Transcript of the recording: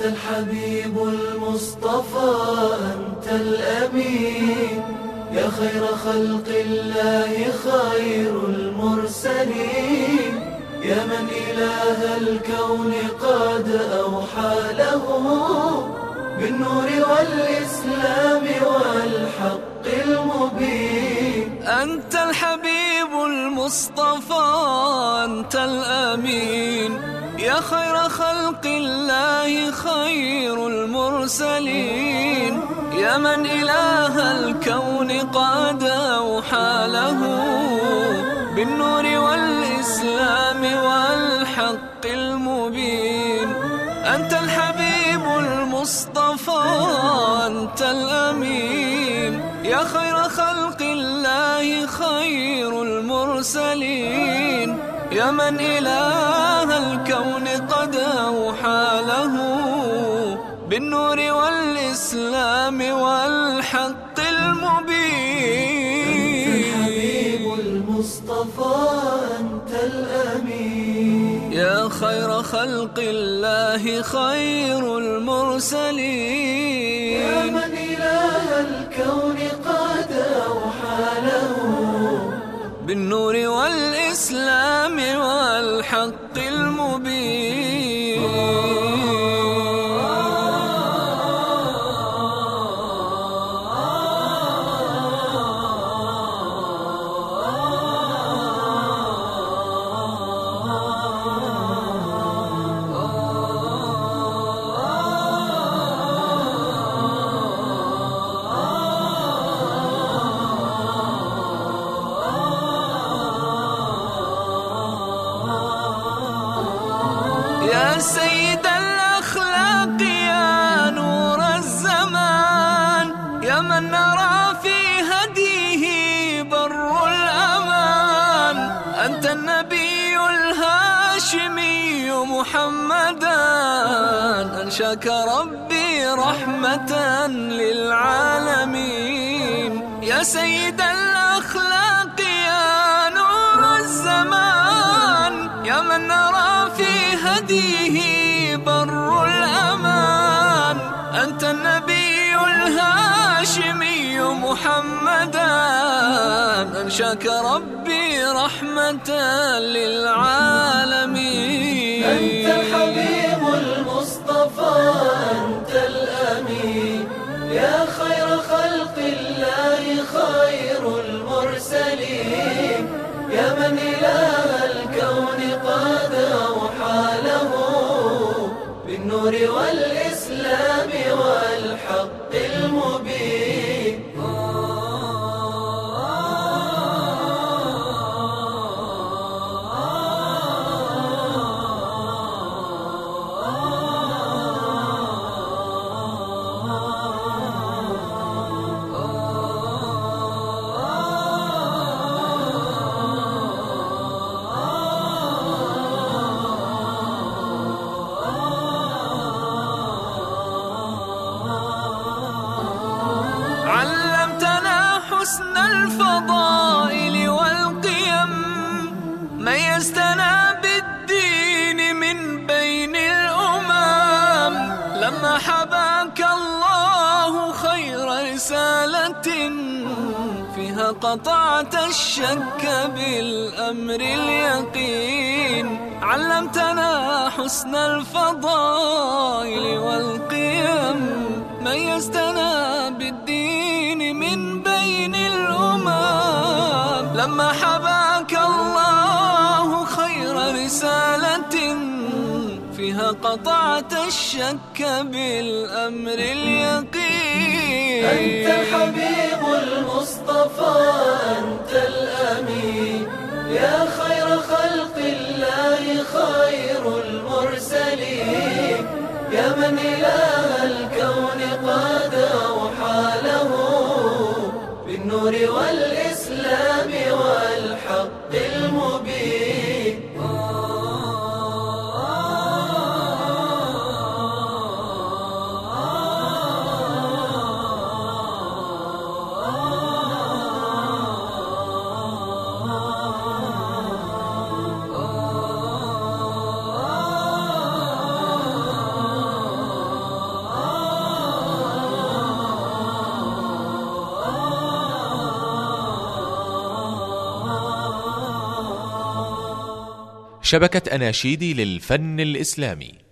أنت الحبيب المصطفى أنت الأمين. يا خير خلق الله خير المرسلين. يا من إله الكون قد أوحى له بالنور والإسلام والحق المبين. أنت الحبيب المصطفى أنت الأمين. يا خير خلق الله خير المرسلين. يا من إله الكون قد أوحى له بالنور والإسلام والحق المبين. أنت الحبيب المصطفى أنت الأمين. يا خير خلق الله خير المرسلين. يا من إله الكون قد أوحى له. بالنور والإسلام والحق المبين. الحبيب المصطفى يا خير خلق الله خير المرسلين. يا من إله الكون قد أوحى له. بالنور والإسلام والحق يا سيد الأخلاق يا نور الزمان يا من نرى في هديه بر الأمان أنت النبي الهاشمي محمدا أنشاك ربي رحمة للعالمين يا سيد الأخلاق يا نور الزمان يا من نرى في هديه بر الأمان. أنت النبي الهاشمي محمدا. أنشأك ربي رحمة للعالمين. أنت الحبيب المصطفى أنت الأمين. يا خير خلق الله خير المرسلين. يا من إله بالنور والإسلام والحق المبين. ميزتنا بالدين من بين الأمم. لما حباك الله خير رسالة فيها قطعت الشك بالأمر اليقين. علمتنا حسن الفضائل والقيم. ميزتنا بالدين من بين الأمم. لما حباك قطعت الشك بالأمر اليقين. أنت الحبيب المصطفى أنت شبكة أناشيدي للفن الإسلامي.